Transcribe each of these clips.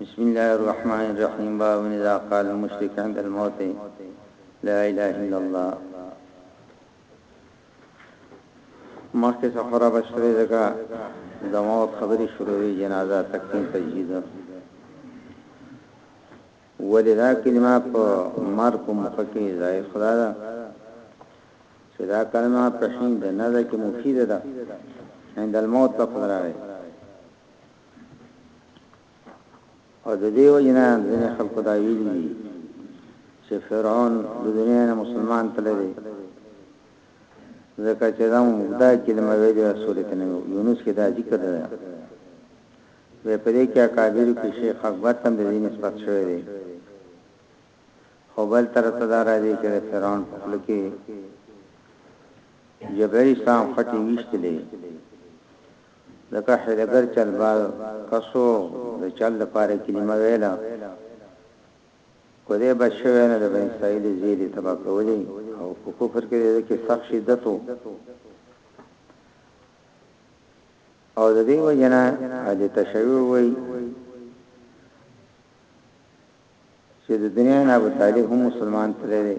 بسم الله الرحمن الرحيم باب اذا قال المشرك عند الموت لا اله الا الله مخکې سفره بشری دغه د موت خبرې شروع وی جنازه تکفین تجهیز ولې دا کلمه په مر په مخه کې ظاهر خدا ده چې دا کلمه په حين د نه ده کې مفيده ده عند الموت په قدرت او د دې وجنه ځنې خلکو دا ویلي دي چې فرعون د دنیا نه مسلمان تللی ځکه چې دا مبدا کلمه ویلې سورته نه یونس کې دا ذکر ده وې په دې کې اکابرو کې شیخ اکبر ته هم د دې نسبت شوی دی خو بل طرف ته دا راځي چې د فرعون په خوله کې جبري اسلام خټي ویشتلې ځکه هدګر چلبال کسو د چل لپاره کلمه ویله کله به شوی نه د بن اسرائیل زیری تبا کولی او په کفر کې د کې سخت شدت وو او د دې وجې نه اهل تشیع وایي چې د دنیا نه ابو طالب هم مسلمان تللی دی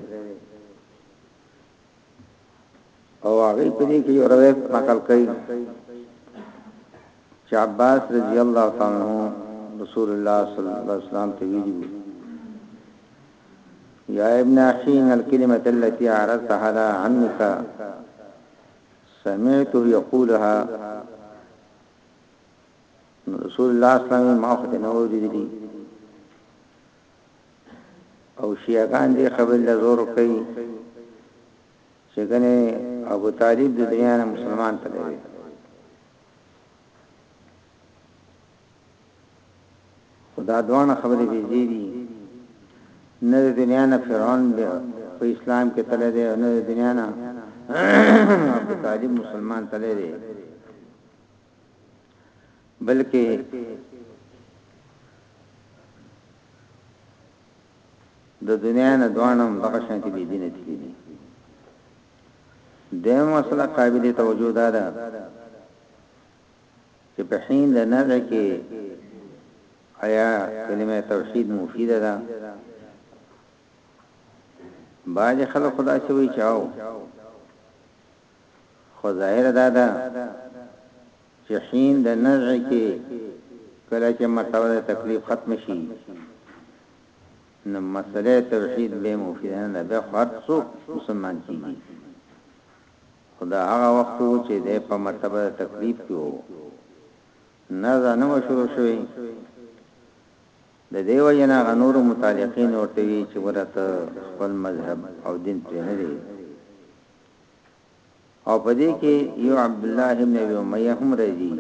او هغه په دې کې یو روایت نقل کوي چې عباس رضی الله تعالی عنہ رسول الله صلی الله علیه وسلم ته ویلي یا ابن اخی ان الکلمه التي عرضتها على عمك سمعته يقولها رسول الله صلی الله علیه وسلم ما خو نه وجدي او شیعاګان دې خبر له زور کوي چې کنه ابو طالب د دنیا نه مسلمان تللی خدا دوانه خبرې دې دې دي نه د دنیا نه فرعون دی په اسلام کې تل دی نه د دنیا نه ابو طالب مسلمان تل دی بلکې د دنیا نه دوانم دغه شانتي بي دینه دي دیم مسله قابلیت توجه ده چې په حين د نزع کې ایا کلمه توحید مفیده ده باج خلک خدا څه وی چاو خو ظاهر دا ده چې حين د نزع کې کله چې مرتبه د تکلیف ختم شي نو مسله توحید به مفیده نه ده به هر څوک مسلمان کیږي خو دا هغه وخت وو چي دی په مرتبه د تکليف کي وو نزا نه وه شروع شوي د دي وجي نه هغه نورو متعلقينو ورته وي چي وره ته خپل مذهب او دين پري نه دي او په دي کي يو عبدالله ابن ابي اميه هم راځي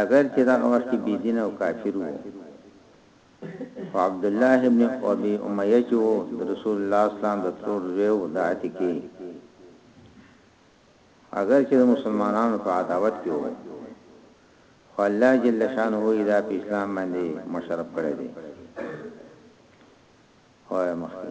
اګر چي دغه وخت کي بي دين او کافر وو خو عبدالله ابن ابی امیه چې وو د رسول الله اسلام د ترور زوی وو د عتیقې اګر چې د مسلمانانو په عداوت کې وو خو الله جل شانه یې دا په اسلام باندې مشرف کړی دی او مخکې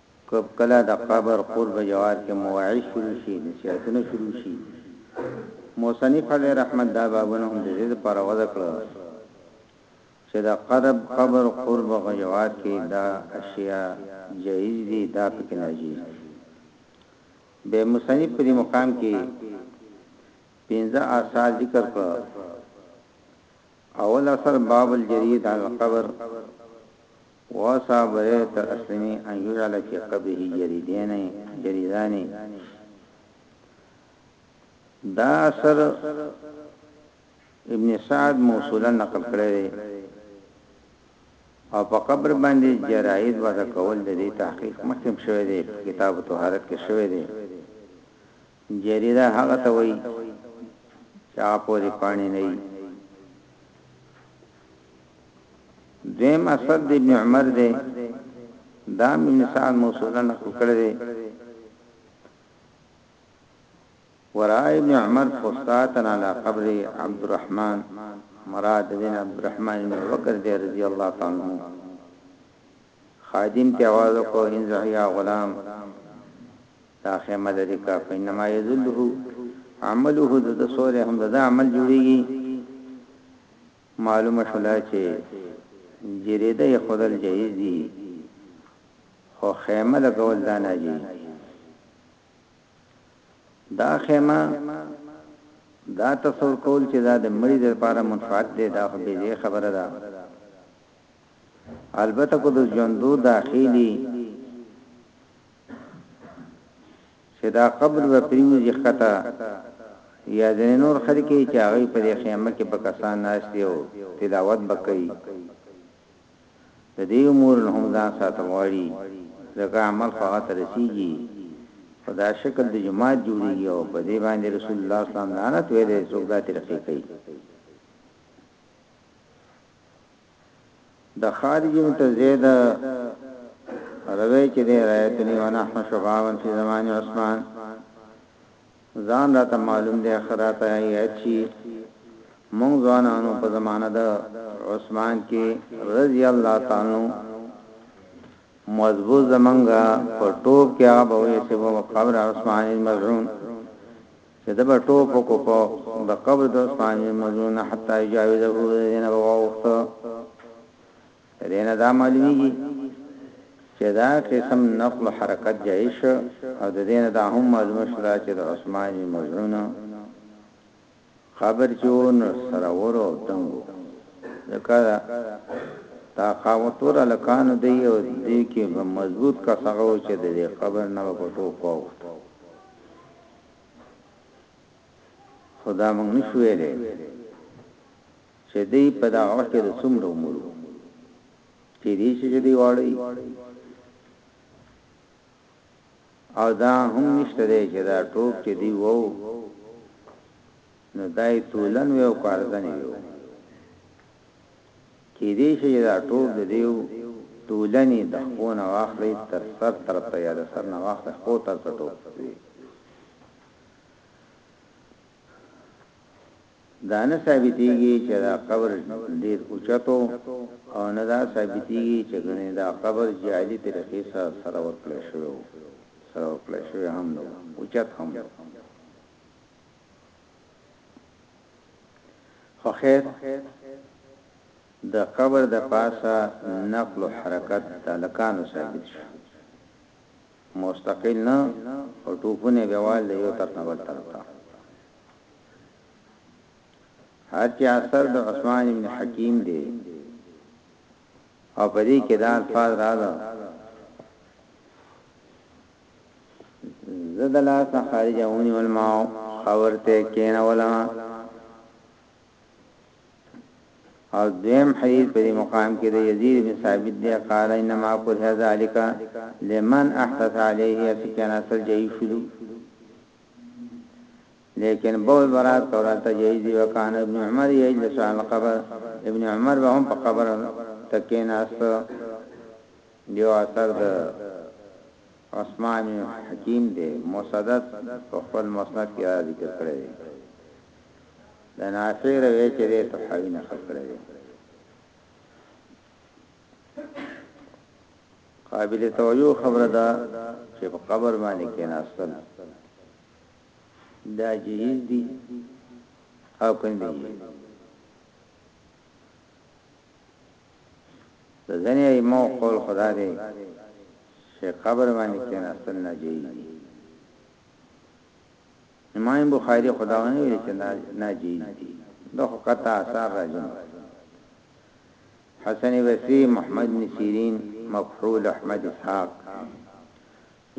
که کله د قبر قرب جوار کې مواعظ شروع شي، نصیحتونه شروع شي. مصنف علیه رحمت دا بابونه هم د دې لپاره وضع کړل چې د قبر قرب جوار کې دا اشیاء جایز دي، دا پکې ناجیز دي. بیا مصنف په دې مقام کې پنځه آثار ذکر کړل. اول اثر باب الجرید علی القبر واوسا به يې تر اسلمي ان يجعل في قبره جريدين جريدان دا اثر ابن سعد موصولا نقل کړی دی او په قبر باندې جراید وضع کول د دې تحقیق مخکم شوی دی کتاب طهارت کې شوی دی جریده هغه ته وایي چې هغه پورې پانی نه وي دویم اثر د ابن عمر دی دا ابن سعد موصولا نقل کړی دی ورا ابن عمر فستاتن على قبر عبد الرحمن مراد بن عبد الرحمن بن بکر دی رضی الله تعالی عنہ خادم ته आवाज کو انزع یا غلام دا خیمه لري کا فینما یذله عمله د سوره هم د عمل جوړیږي معلومه شوله چې جریده ایښودل جایز دي خو خیمه لګول دا ناجیز دي. دا خیمه دا تصور کول چې دا د مړي د لپاره منفعت دی دا خو بېځایه خبره ده. البته که د ژوندو داخلي چې دا قبر به پرېوځي ښکته یا ځینې نور خلک یې چې هغوی په دې خیمه کې به کسان ناست وي او تلاوت به کوي، د دې امور نه هم ځان ساتل غواړي، ځکه عمل خو هغه ته رسېږي، په دا شکل د جومات جوړېږي او په دې باندې رسول الله اسلام لعنت ویلی دی څوک دا طریقې کوي. د خارج یوم ته زید روی چه دی رایتنی ونحن شبابا فی زمان عثمان ځان راته معلوم دی خه راته یاد شي مونږ ځوانانو په زمانه د عثمان کې رضی الله تعالی مضبوط زمنګا په ټوب کې هغه به وي چې په قبر عثمان مزعون چې ده به ټوپ وکړو په د قبر د عثمان بن مزون حتی یجاوزه دینه به واوښته د دینه دا معلومیږي چې دا قسم نقل حرکت جایز شو او د دینه دا هم معلومه شوه چې د عثمان بن مزون قبر چې ون سره ورو دنګو ځکه دا قاوتور لکان دی او دی کې مضبوط کا څنګه چې د قبر نه په ټوپ واوښته خو دا موږ نشو ویلی چې دی په دا وخت کې د څومره عمر وو چې دې شي چې دی واړی او دا هم نشته دی چې دا ټوک چې دی وو نو دا یې تولن وی او که ارزن یې وی. کیدای شی چی دا ټوپ د دیو تولنی د خپو نه واخلی تر سر طرف ته یا د سر نه واخلی خپو طرف ته ټوپ وی. دا نه ثابتیږی چی دا قبر ډیر اوچت و او نه دا ثابتیږی چی ګنی دا قبر جعلی طریقی سره سره ورکړی شوی و. سره ورکړی شوی هم نه و اوچت هم نه و. خو خیر د قبر د پاسه نقل و حرکت د هلکانو ثابت شو، مستقل نه خو ټوپونه به وال د یو طرف نه بل طرف ته. هر چې اثر د عثمان ابن حکیم دی او په دې کې دا الفاظ راځه زه د لاسه خارجه ونیول ما خاور ته کېنولم او دویم حدیث په دې مقام کې د یزید بن ثابت دی قال انما قره ذلك لمن احدث عليه سفيان اصل جهي شدو لیکن بول برات کولال تا جهي دی وکان ابن عمر یجلس عن القبر ابن عمر به هم په قبر تکین است دیو اثر د عثمان ابن حکیم دی، مسدد په خپل مسند کی را ذکر کړی دی، د نافع روایت چه دی طحاوی نقل کړی دی. قابل توجه خبره ده چه په قبر باندې کیناستل دا جهیز دی او کنده جهیز دی. د ځنې ائمو قول خو دا دی چې قبر باندې کېناستل ناجائز دي. امام بخاري خو دا ونه ویل چې ناجائز دي. دا خو قطعا آثار راځي نو. حسن بصري، محمد بن سیرین، مکحول، احمد اسحاق،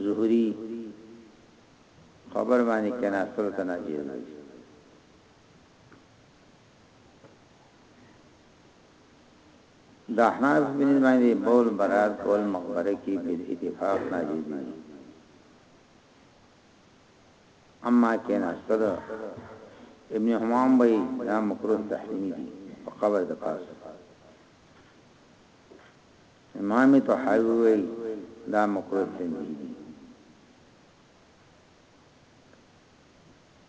زهري قبر باندې کېناستل ته ناجائز وایي. د احناف په نسبت باندې بول برات کول مقبره کې بالاتفاق ناجیز دي اما کیناستل ابن حمام وی دا مکروه تحریمی دي په قبر د پاس امام طحاوی وی دا مکروه تنزیه دي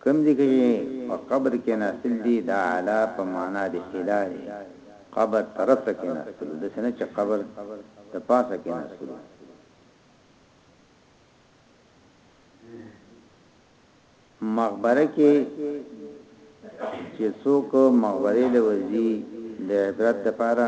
کوم دي کښې په قبر کيناستل دي دا علا په معنا دي اله دي قبر طرف ته کيناستلو داسې نه چې قبر د پاسه کيناستلو. مقبره کښې چې څوک مقبرې له ورځي د عبرت د پاره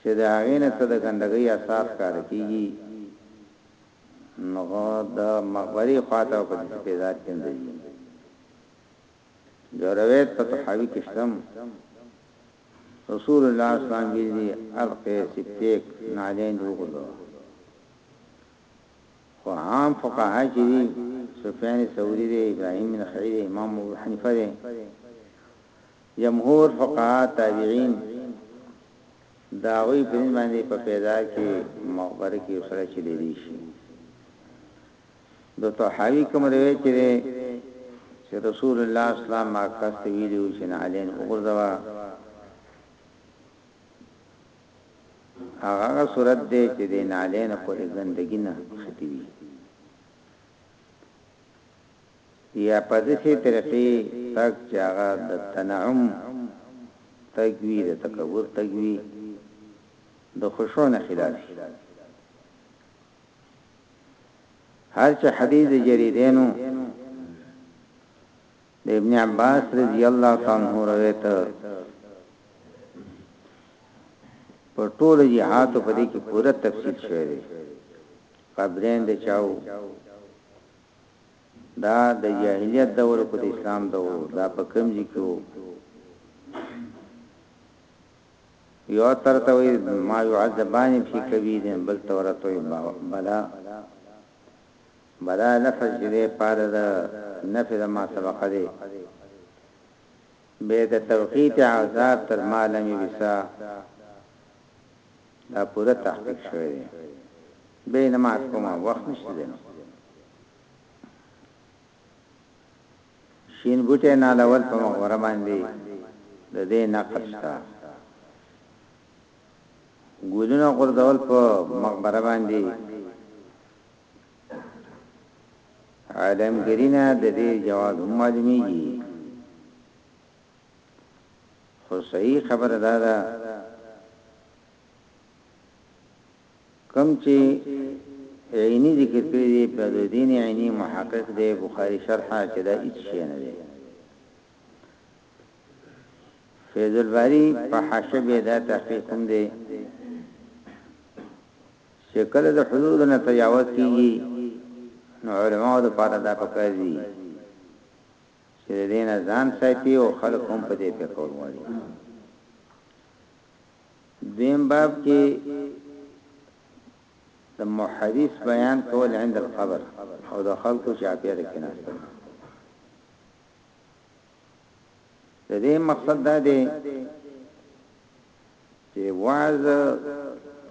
چې د هغې نه څه د ګندګۍ اثار ښکاره کېږي، نو د مقبرې خوا ته به په داسې تېزاب کې اندوي. یو روایت په طحاوي کې شته، رسول الله صلی الله علیه وسلم ویلي دي، الق سبطیک، نعلین دې وغورځوه. خو عام فقها چې دي، سفیان ثوري دی، ابراهیم نخعي دی، امام ابوحنیفه دی، جمهور فقهاء تابعین د هغوی په دین باندې په پیدا کې مغبره کې یو سړی چې لري شي د طحاوی کوم روایت دی چې رسول الله اسلام ما کس ویلو چې نه علین وګرځوا هغه صورت دی چې د نالین په ګندګی نه ختمي یا په داسې طریقې تګ چې هغه د تنعم تګ وي، د تکبر تګ وي، د خشوع نه خلاف وي. هر چې حدیث د جریدینو د ابن عباس رضی الله تعالی عنه روایت په ټول جهاد په دې کې پوره تفصیل شوی دی قبرین د چاو دا د جاهلیت دور او که د اسلام دور وو دا په کوم ځای کې وو یو تر ته وی ما يعذبان فی کبیر بل تر ته وی بلا بلا لفظ دې پار د نفذ ما سبق دې به د توقیت عذاب تر مالمی بسا دا پوره تحقیق شوی دی بی نماز کومه وخت نشته دی نو شین بوټه نه لول په مغوره باندې د دې نقل شته ګولونه غردول په مغبره باندې عالم ګرینا د دې جواز معلومیږي خو صحیح خبره دا ده کوم چې عینی ذکر کړی دی بدودین عینی محقق دی بخاری شرحه چې دا هیڅ شی نه دی فیض الباری په حاشیه به دا تحقیق هم دی چې کله د حدود نه تجاوز کیږي نو علماء د پاره دا پکار دي چې د دې نه ځان ساتي او خلک هم په دې پيښه وغواړي. دویم باب کې د محدث بیان کول عند القبر او د خلکو چاپیره کې ناستل د دې مقصد دا دی چې واعظ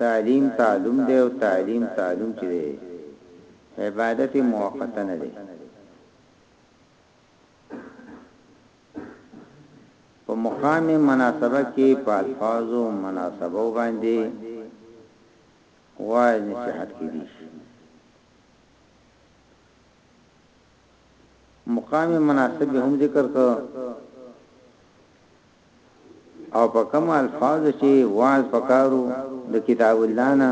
تعلیم تعلم دی او تعلیم تعلم چې دی عبادت موقته نه دی په مقام مناسبه کې په الفاظو مناسبو باندې وای نصيحت کې دي مقام مناسب هم ذکر کو او په کوم الفاظ چې واز پکارو د کتاب الله نه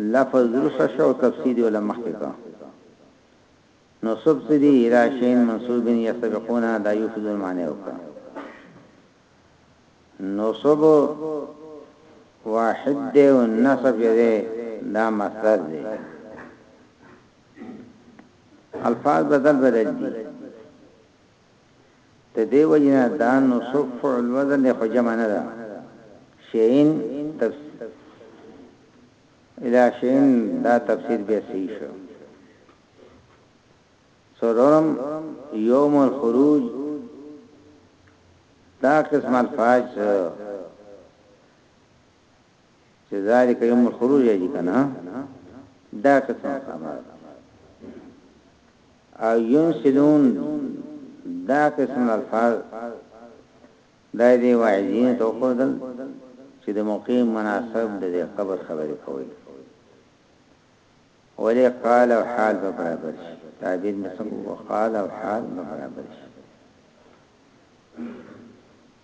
لفظ وروسته شه او تفسیر یې له مخکې که نو سب څه دي الی شین منسوب یسبقون دا یوفدون معنی وکړه نسب واحد دی او نسب یې دی دا مصدر دی الفاظ بدل بدل دي د دې وجې نه دا نصب فعل وزن دی خو جمع نه ده شئین تفسیر الا شئین دا تفسیر بیا صحیح شو سرورم یوم الخروج دا قسم الفاظ چې ذالک یوم الخروج یې کنه دا قسم خبر او ينسلون دا قسم الفاظ دا دی واعظین تو خودل چې د موقع مناسب د قبر خبرې کوي ولې قال او حال به برابر شي تعبیر مسمو وقال او حال به برابر شي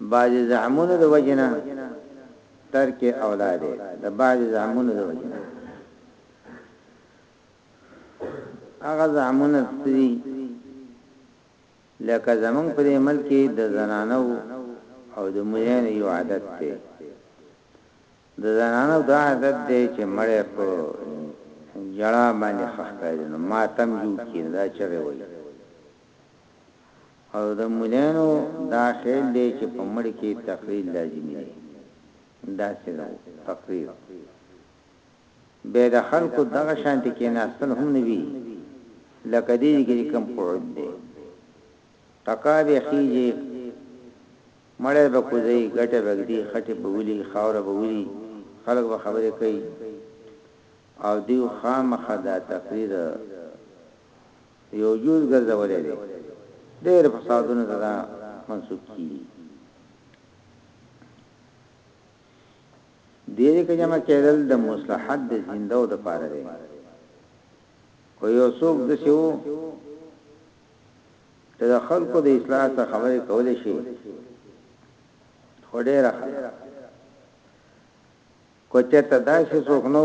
بعضی زعمونو د وجه نه ترک اولا دی د بعضی زعمونو د وجه نه هغه زعمونه ستري لکه زمنګ په دې ملک کې د زنانو او د مولانو یو عادت دی د زنانو دا عادت دی چې مړې په جړا باندې خخکاري نو ماتم جو کې دا چغه وایي او د مولانو دا خیل دی چې په مړي کې تقریر لازمي دی داسې نه وو تقریر به د خلکو دغه شانتي کېناستل هم نه وي لکه دې کې چې کوم قعود دی ټکا به خيږي مړې به کوزي ګټه بغدي خټه بولي خاوره بولي خلک به خبرې کوي او دیو خامخدا تقریر یو جز ګرځولی دی ډیر فسادونه ته دا منسوب کیږي دیری که جمع کیدل د مصلحت د زندو د پاره دی کو یو څوک د سیو چې د خلکو د اصلاح څخه خبرې کولې شي خډه راخه کوچه ته داسې څوک نو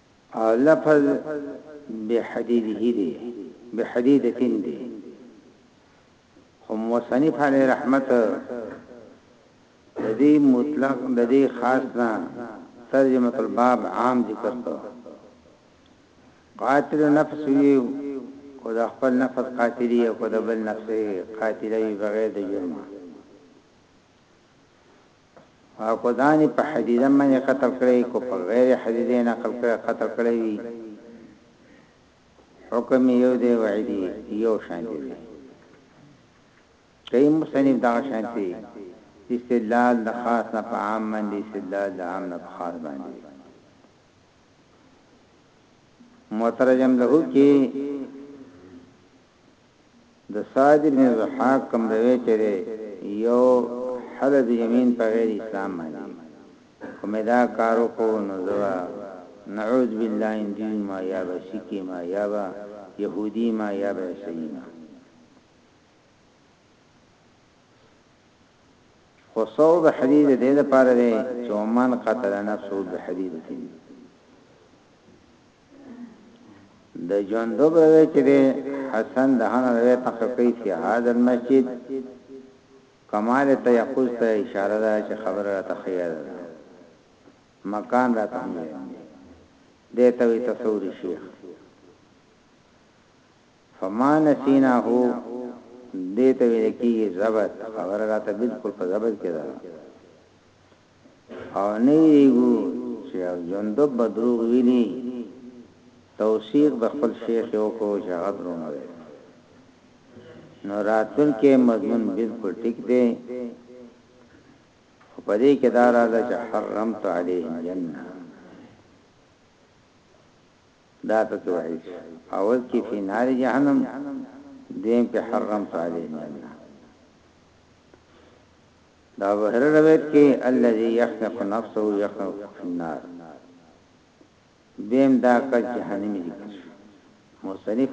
او لفظ بحديده دی بحديدة دی خو مصنف علی رحمت ددی مطلق ددی خاص نه ترجمه الباب عام ذکر کو قاتل نفس ویو کو دا خپل نفس قاتلی او کو دا بل نفس قاتلی بغیر د جرمه او که ځان یې په حدیده باندې قتل کړی وي که په غیر حدیده یې نقل کړی قتل کړی وي حکم یې یو دی وعید یې یو شان دی کئی مصنف دغه شان دی استدلال د خاص نه په عام باندې استدلال د عام نه په خاص باندې مترجم له کې د سعد ابن ضحاک کوم روایت چې دی یو حلف یمین په غیر اسلام باندې کوم دا کار وکړو نو زوا نعوذ بالله ان دی ما یا بسکی ما یا با يهودي ما یا با عیسوی ما خو صوب حدیث دې لپاره دی چې ومن قتل نفسه بحدیث د جندب روایت چې دی حسن د هغه روایت نقل کوي چې هذا المسجد کمال تيقظ ته اشاره ده چې خبره راته ښه یاده ده مکان راته هم یاد دی دی ته وي تصور شیخ فما نسیناه دی ته ویل کېږي ضبط خبره راته بالکل په ضبط کې ده او نه ویریږو چی هغه جندب به دروغ ویلی توثیق د خپل شیخ یی وکړو چی هغه دروغ نه ویلی نو راتلونکی مضمون بلکل ټیک دی خو په دی کی دا راځه چی حرمت علیه الجنه دا پکی وحید شو اول کی فی نار جهنم دویم پی حرمت علیه الجنه د ابو هريره روایت کې الذي يحنق نفسه يحنق في النار دیم دا کس جهنمی ذکر شو مصنف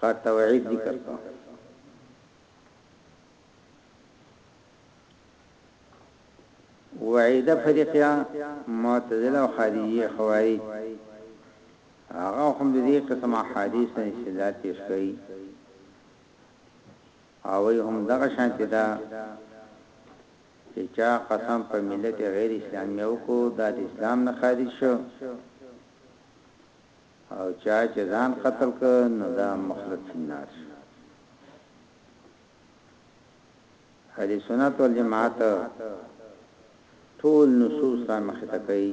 قطع وعید ذکر کو وعید فرقیا معتزله او خارجی خوارج هغه هم د دې قسمه حدیث نه استدلال پیش کړي هغوی هم دغه شانتې ده چه چا قسم په ملت غیر اسلامی وکړو دا د اسلام نه خارج شو او چا چه ځان قتل کړ نو دا مخلد فی النار شو اهل سنت والجماعت ټول نصوص را مخته کوي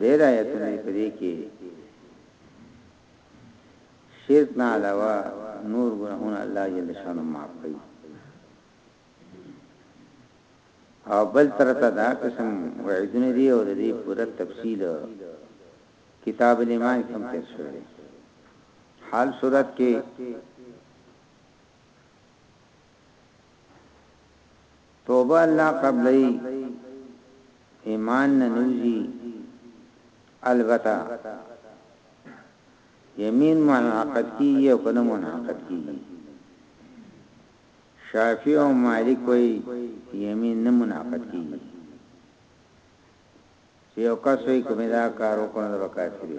ډیر آیتونه په دې کې شرک نه علاوه نور ګناهونه الله جل شانه معاف کوي او بل تر ته دا قسم وعدونه دی او د دې پوره تفصیل کتاب الایمان کې هم تیر شوی حال صورت کې توبه الله قبلوی ایمان نه نوزی البته یمین منعقد کیږي او کنه منعقد کیږي شافعی او مالک وی یمین نه منعقد کیږي چې یو کس وی کومه دا کار وکړ نو کافر دی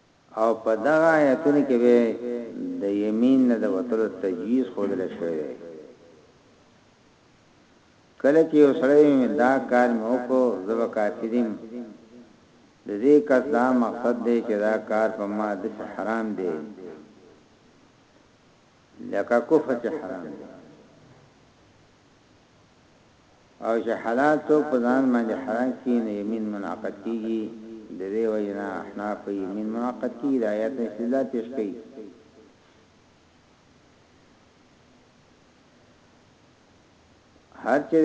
او په دغه آیتونو کې به د یمین نه د وتلو تجویز ښودل شوی دی کله چې یو سړی مې دا کار مې وکړو زه به کافر یم د دې کس دا مقصد دی چې دا کار په ما د حرام دی لکه کفر چې حرام دی او چې حلال څوک په ځان باندې حرام کړي نو يمين منعقد کيږي د دې وجې نه احناف وایي يمين منعقد کيږي د آيات نه استدلال پېش کوي هر چې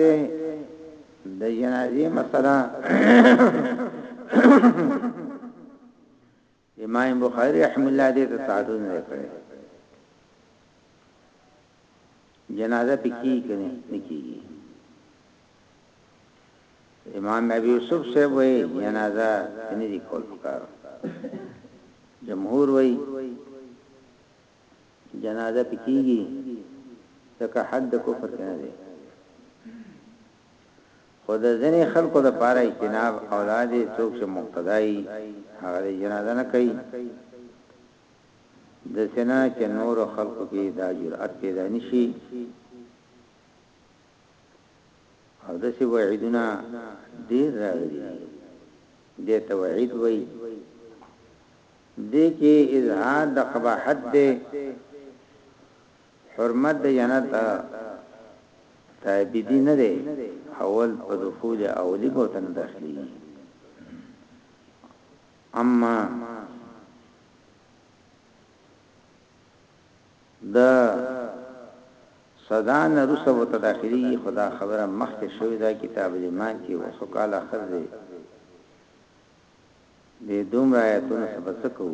د جنازې مسله امام بخاری رحمه الله دې ته تعرض نه کړی جنازه پکې کنه نکېږي امام ابي يوسف سے وې جنازه نه دي کول پکار جمهور وې جنازه پکېږي ځکه حد کفر کنه دی خو د ځینې خلکو لپاره اجتناب اولا دی، څوک چې مقتدا یی هغه دی جنازه نه کوي، داسې نه چې نورو خلکو کې دا جرئت پیدا نه شي او داسې وعیدونه ډیر راغلي دي، دې ته وعید وایي، دې کې اظهار د قباحت دی، حرمت د جنت تابیدی نه دی اول په دخول اولی بوتن داخلی اما د صدا نه رسو بوتن داخلی خدا خبره مخت شوی دا کتاب ایمان کی وسو کال اخر دی دی دوم رایتون سبسکو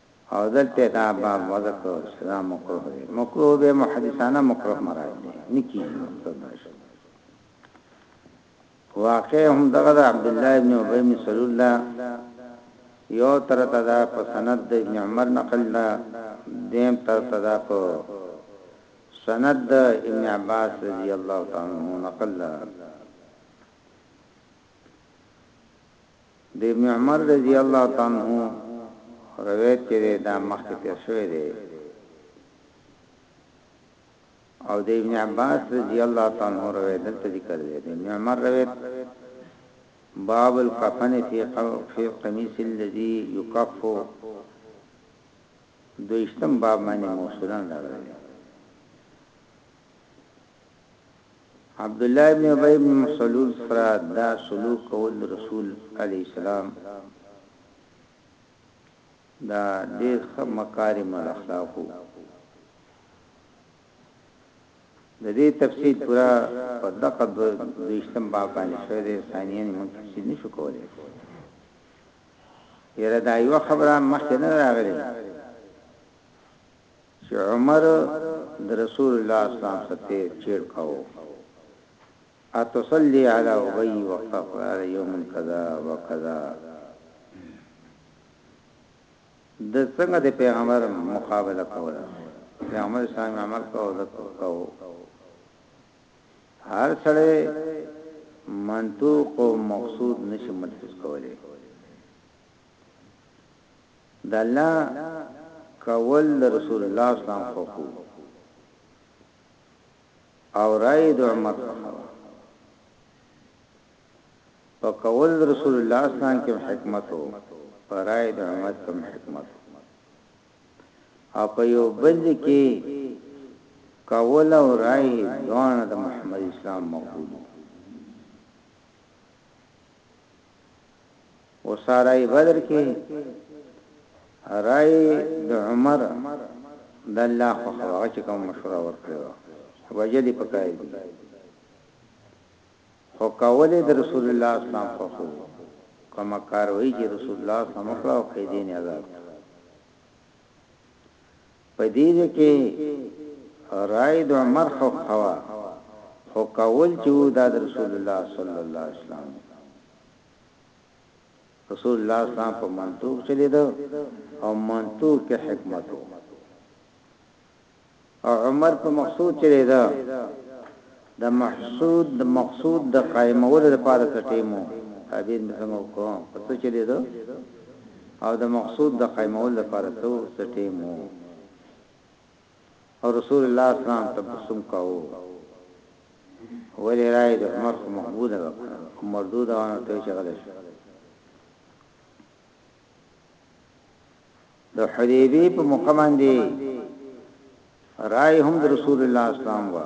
او دلته یې دا باب وضع کړو چې دا مکروه دی، مکروه به محدثانه مکروه مراد دی نه کېږي مقصود دا شو. واقع هم دغه د عبدالله ابن ابی بن سلول ده یو طرف ته دا په سند د ابن عمر نقل ده دیم طرف ته دا په سند د ابن عباس رضی الله تعالی عنہ نقل ده د ابن عمر رضی الله تعالی عنه روایت چې دی دا مخکې تیر شوی دی او د ابن عباس رضی الله تعالی عنه روایت دلته ذکر دی د ابن عمر روایت باب الكفن في في القميص الذي يكف دویشتم باب باندې موصولن راغلی عبدالله ابن ابی ابن سلول سره دا سلوک کول رسول علیه السلام دا ډیر ښه مکارم الاخلاق وو د دې تفصیل پورا په دقه د دویشتم باب باندې شوی دی ثانیا موږ تفصیل نشو کولای یره دا یو خبره مخکې نه راغلی چی عمر د رسول الله اسلام سره تیر چیر کاوه اتصلی علی ابی وقفر علی یوم کذا وکذا د څنګه د پیغمبر مقابله کوله پیغمبر اسلام عمل کاوه ذکر کاوه هر سره منطوق او مقصود نشي ملحوظ کولی د الله کول د رسول الله اسلام خوښ وو او رای د عمر څخه وه په کول رسول الله اسلام کې حکمت وو په رای د عمر کې حکمت او په یو بل کې کول او رای دوان د محمد اسلام مقبول اوسارای بدر کی رای د عمر د الله خو هغه چې کوم مشوره ورکړي و وجدي پکای دي خو کولې د رسول الله اسلام خو خو کما کاروي چې رسول الله اسلام خو او قیدین آزاد په دې کې رای د عمر خو خوا خو کول چې دا رسول الله صلی الله علیه وسلم رسول الله اسلام په منطوق چلیده او منطوق کې حکمت وو او عمر په مقصود چلی دا د محسود د مقصود د قائمولو لپاره سټیمو تابعین څنګه وکړو په څه چلی دا او د مقصود د قائمولو لپاره څو سټیمو او رسول الله اسلام تبسم کاوه ولی رای د عمر خو مقبوله وه کنه او مردوده وه نو ته چې غلی شو د حدیبی په موقع باندې رای هم د رسول الله اسلام وا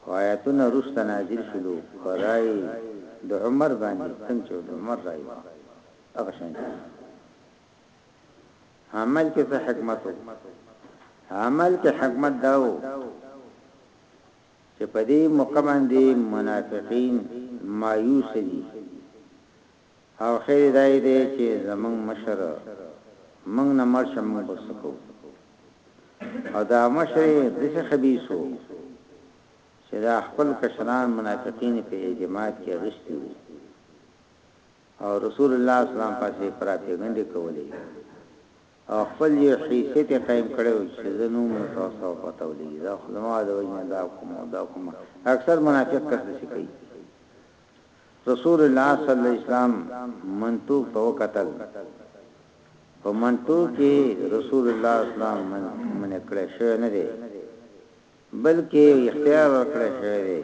خو آیاتونه وروسته نازل شولو په رای د عمر باندی څنګه چه د عمر رای وه هغه شان چه عمل کې څه حکمت وو عمل کې حکمت داو چې په دې موقع باندې منافقین مایوس دي او خیر یې دای دی چې زموږ مشر موږ نه مړ شه موږ به څه کوو او دا مشر یې داسې خبیث و چې دا خپل کشران منافقین په اعتماد کې اغشتي وو او رسول الله صلی الله علیه وسلم پسې پراپګنډې کولې او خپل یو حیثیت قائم کړو چې زنو متوسو پته ولګي دا خدما د وجه دا کوم دا کوم اکثر منافق کس شي کوي رسول الله صلی الله علیه وسلم منطوق ته وکتل، په منطوق کې رسول الله صلی الله علیه وسلم منع کړی شوی نه دی، بلکې اختیار ورکړی شوی دی،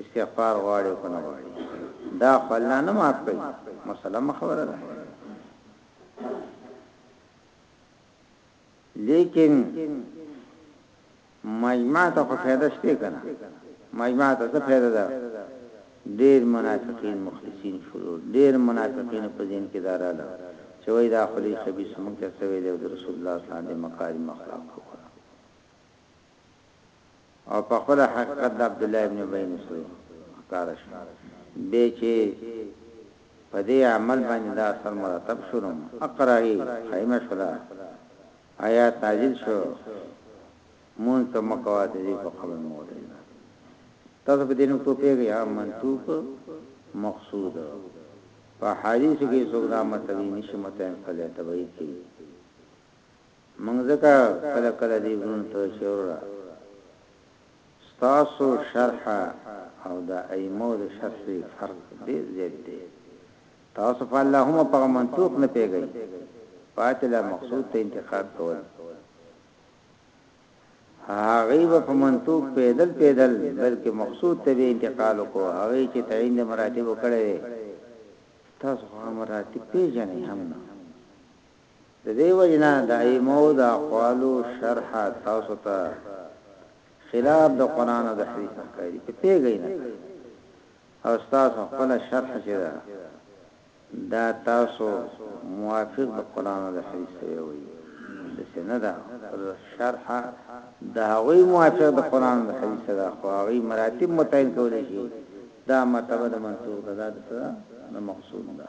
استغفار غواړي او که نه غواړي، دا خو الله نه معاف کوي، مسلمه خبره ده. لیکن مجمع ته خو فایده شته کنه مجمع ته څه فایده ده ډیر منافقین مخلصین شروع ډیر منافقین په دین کې داراله چې وای دا خلی خبيث مونږ ته سوي له رسول الله صلی الله علیه وسلم مکارم اخلاق وکړه او په خپله حقیقت د عبد الله ابن ابي بن سلول ښکارا شو به چې په دې عمل باندې دا اثر مرتب شروع اقراهي قائمه شولا آیات نازل شو مون ته مکوا د دې په قبر مو دی تاسو په دې نو کو پیږي یا منطوق مقصود په حدیث کې څوک دا مطلب نشي متعین کړي تبعید کړي مونږ ځکه کله کله دې وروڼو ته چې وروره ستاسو شرح او د ائمو د شرح کې فرق ډېر زیات دی تاسو په اللهم په منطوق نه پیږئ پاتې لا مقصود ته انتقاد کول هغه په منطوق پیدل پیدل بلکې مقصود ته به انتقال کو هغه چې تعین د مراتب کړي تاسو هغه مراتب پیژنې هم نه د دې وجې نه د ائمو د اقوالو شرح تاسو ته خلاف د قرآن او د حدیث ښکاري که پوهیږئ نه پوهیږئ او ستاسو خپله شرح چې ده دا تاسو موافق د قرآن او د حدیث سره وي داسې نه ده خپله شرح د هغوی موافق د قرآن او د حدیث سره ده خو هغوی مراتب متعین کولی شي دا مرتبه د منطوق ده دا د څه ده د مقصود ده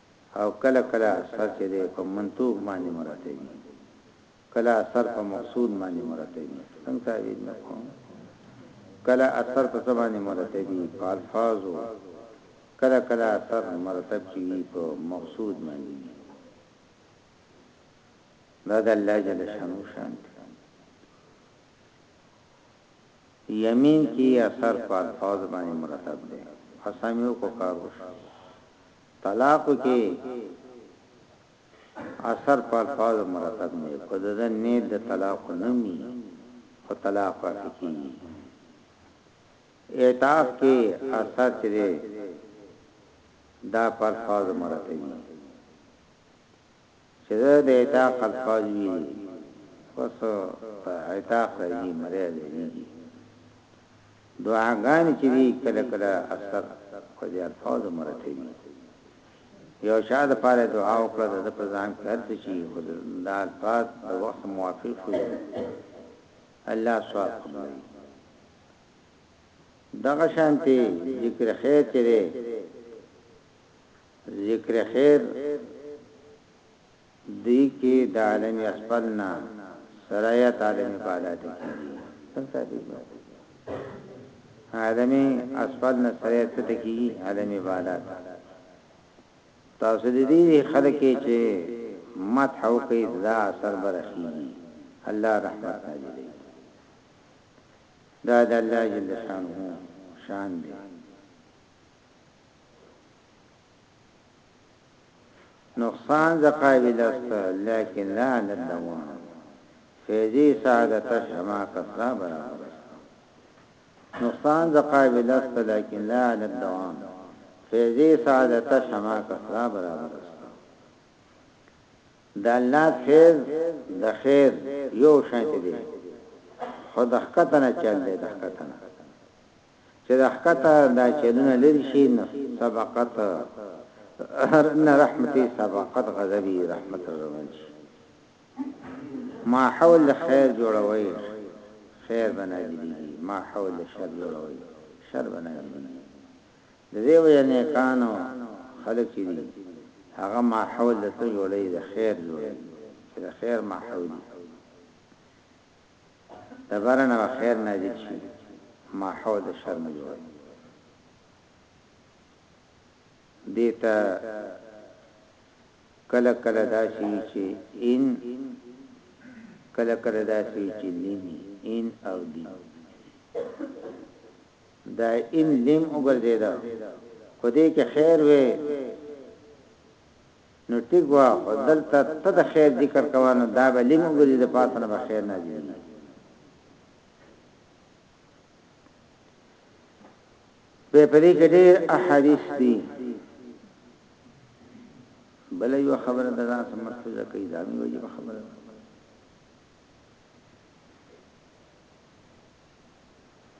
او کله کله اثر چې دی په منطوق باندې مرتبي کله اثر په مقصود باندې مرتبي څنګه تعبیر نه کوم کله اثر په څه باندې مرتبي په الفاظو کله کله اثر مرتب چې وي په مقصود باندې وي دا د الله جل شانو شان دی یمین کی اثر په الفاظ باندې مرتب دی اسامیو کو کار وشو طلاقو کې اثر په الفاظو مرتب نه وي، که د ده نیت د طلاق نه هم وي، خو طلاق واقع کېږي. اعتاق کې اثر چې دی، دا په الفاظو مرتب وي. چې زه د عتاق الفاظ ویلي خو څه په عتاق راځي مری ځوریږي دعاګانې چې دي کله کله اثر په دې الفاظو مرتبي یو چا د پاره دعا وکړه د په ځان کې هر څه شي خو دا الفاظ د وخت موافق شو الله سوال قبلوي دغه شانتي ذکر خیر چې دی ذکر خیر دی کې د عالم اسفل نه سرایت عالم بالا ته کیږي څنګه دی عالم اسفل نه سرایت ته کیږي عالم بالا ته تاسو دې خلک چې مدح او کې دا اثر برخي الله رحمت نازل دا د الله جل شانه شان دی نقصان ز قابل است لیکن لا علی الدوام فیضی سعادتش هما کسرا برابر است نقصان ز قابل است لیکن لا علی الدوام فیضی سعادتش هما کسرا برابر است د الله فیض د خیر یو شان دی خود حقتنه چل دی د حقتنه چه د ښکته دا چلونه لری شی نو سبقت ان رحمتی سبقت غضبی رحمت روان شی ما حول د خیر جوړوی خیر بنازلیږي ما حول د شر جوړوی شر بنازلیږي د دې وجه نه کانو خلک چي دي هغه ما حول د څه جوړي د خیر جوړي چې د خیر ما حولي دبر نه خیر نازل شي ماحو د شر نه جوړ دیتا کله کله داسي چې ان کله کله داسي چې لین ان او لین دا ان لم وګرځیدا خدای کې خیر وې نو ټيک وه خو دلته ته د خير ذکر کوه نو دا به ليم وګرځي د پاسه نه به خير نازليږي په پدې کې ډېر احاديث دي بل یو خبره ده ځان سم مرتضی کوي دا مې وجه خبره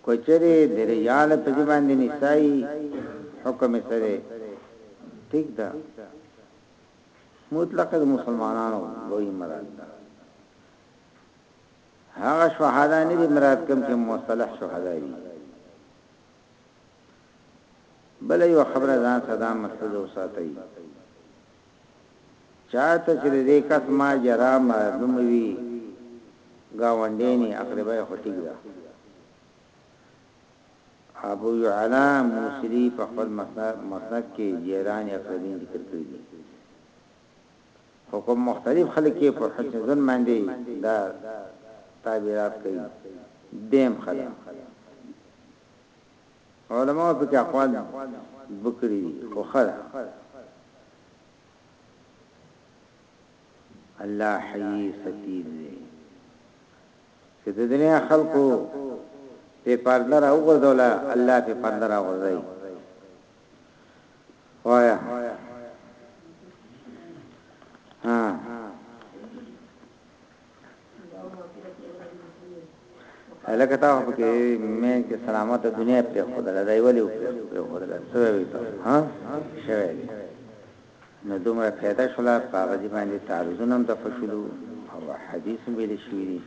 که چېرې د رجال په ځای باندې نسايي حکم یې څه دی؟ ټیک ده مطلق د مسلمانانو لوی مراد ده هغه شهدا نه دي مراد کوم چې مصطلح شهدا دي بل یو خبره ځان صدا مسعود وساتي چا ته چې د دې کس ما جرا معلومه وي، ګاونډی ني اقربای خو ټیک ده. ابو یعلا موصلي په خپل مسند کې جیران اقربین ذکر کړي دي. خو کوم مختلف خلک یې په حسن ظن باندې دا تعبیرات کوي. دیم خلک علماو پکې اقوال وکړي دي خو ښه ده الله حي سفير دی چې د دنیا خلکو په پرده را وګرځولا الله په پرده را وګرځي وایا ها الکه تا په کې مې کې سلامت دنیا په خدای له دی ولی په خدای له څه وی ته ها شوی نو دومره پیدا شول په هغه دی باندې تعرضونه هم د فشلو او حدیث هم ویل شوی دی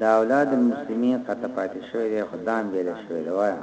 دا اولاد المسلمین قطع پاتې شوی دی خدام ویل شوی دی وایا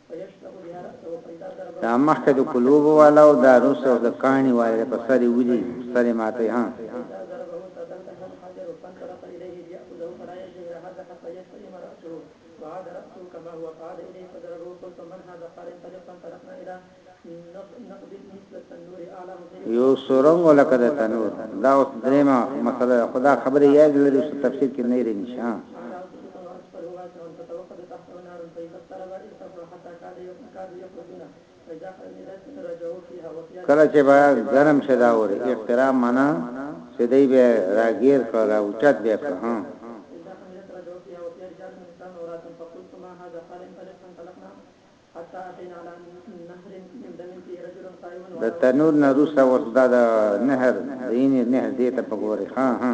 دا مخکې د کلوبو والا او دا روس او د کانی والا د په سری ودی سری ماتی ها یو سورنګ لکه د تنور دا اوس درېما مسله خدا خبره یاد لري چې تفسیر کې نه ریني شه کله چې با ګرم شدا وره احترام معنا چې دی به راګیر کړه او چت به کړه ها د تنور نه روسه اوس دا د نهر د اینې نهر دې ته په ګوري ها ها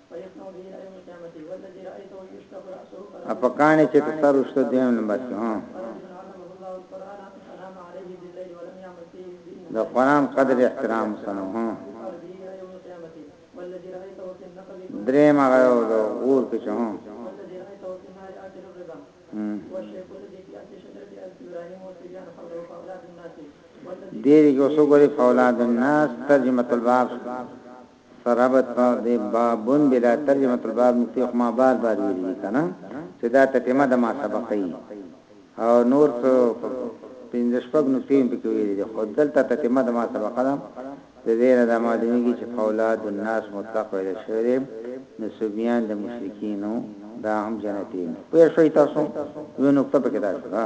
اپکانې چې تر وشته دیم نمبر کې هم د قران قدر احترام سره هم درې مغه او د اور کې چې هم دیر یو سو ګوري فولاد الناس ترجمه الباب سره ربط په دې بابون بلا ترجمة الباب نکتې خو ما بار بار ویلي دي کنه چې دا تتمه د ما سبقي او نور څه پنځه شپږ نکتې مې پکې ویلي دي خو دلته تتمه د ما سبقه ده د دې نه دا معلومیږي چې فولاد الناس مطلق ویل شوی دی نو سبیان د مشرکینو دا هم جنتین پوه شئ تاسو یو نکته پکې دا شوه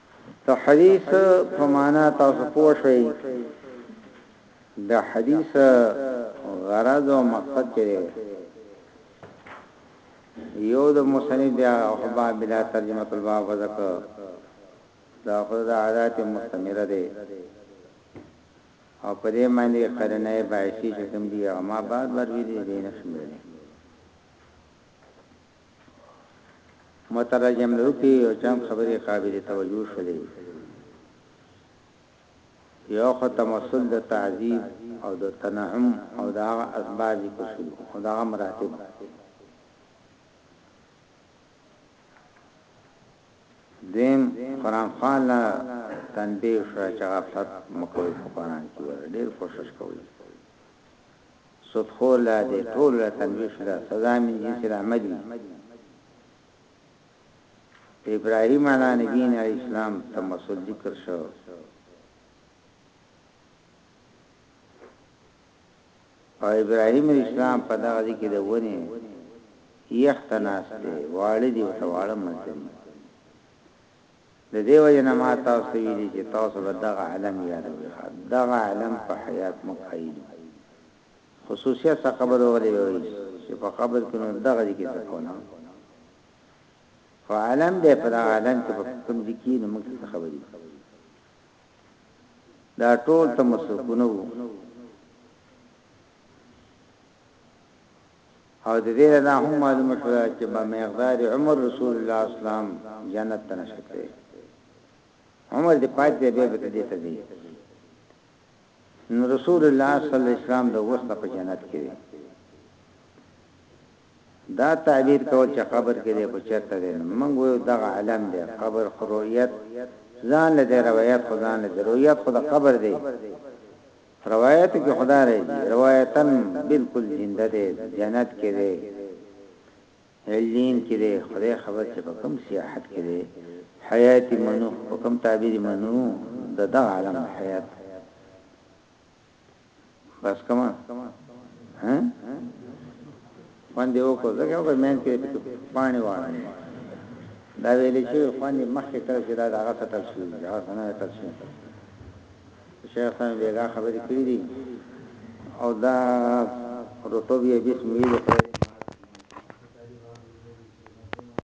دحديث په معنی تاسو پوه شئ دحديث غرض او مقصد چه دی یو د مصنف بیا حبا بلا ترجمه الباب وذک دا خود د عادت مستمره دی او پرې باندې قرنه بایسی چې کوم دی او ما بعد ور ویلې دین شمیر مترجم له کې یو چند خبرې قابل توجه شولې، یو خو تمثل د تعذیب او د تنعم او د هغه اسباب ذکر شول او د هغه مراتب دیم قران خان لا تنبیه شو چې غفلت مکوې په قران کې ډېر کوشش کوي سود خور له دی ټولو له تنبیه شوله سزا من جنس العمل وی په ابراهیم علی نبینا علی اسلام تمثل ذکر شو او ابراهیم اسلام په دغه ذکر د ونی یختناسته واړه دی او تواړه مزل د دې وجې نه ما تاسو ته ویلي چې تاسو به دغه علم یادوئ ښه دغه علم په حیات مو قایل وي خصوصیت څه قبر وغلې به ویل چې په قبر کې نور دغه ذکر څه کونه خو علم به په دغه علم کې په کوم ذکر نه موږ څه خبرې دا ټول ته مسکونه وو او د دې نه دا هم معلومه شوه چې به مقدار عمر رسول الله اسلام جنت ته نشي تللی عمر دې پاتې دی به ته دې ته دی نو رسول الله صلی الله علیه وسلم د وسط په جنت کې دی دا تعبیر کول چې قبر کې دی کو چرته دی موږ یو دغه علم دی قبر خرویت ځان له روایت خدان له رویت خدا قبر دی روایت کې خدا راځي روایتن بالکل زنده دی جنت کې دی علین کې دی خدای خبر چې په کوم سیاحت کې دی حیات منو په کوم تعبیر منو د دا عالم حیات بس کما ها باندې وکړه ځکه په مېن کې پانی واره دا ویلې چې باندې مخکې کړ چې دا هغه تل شي هغه نه تل شي شیخ صاحب بیګا خبری کړی دی او دا رتوب یې بیس مویل کړی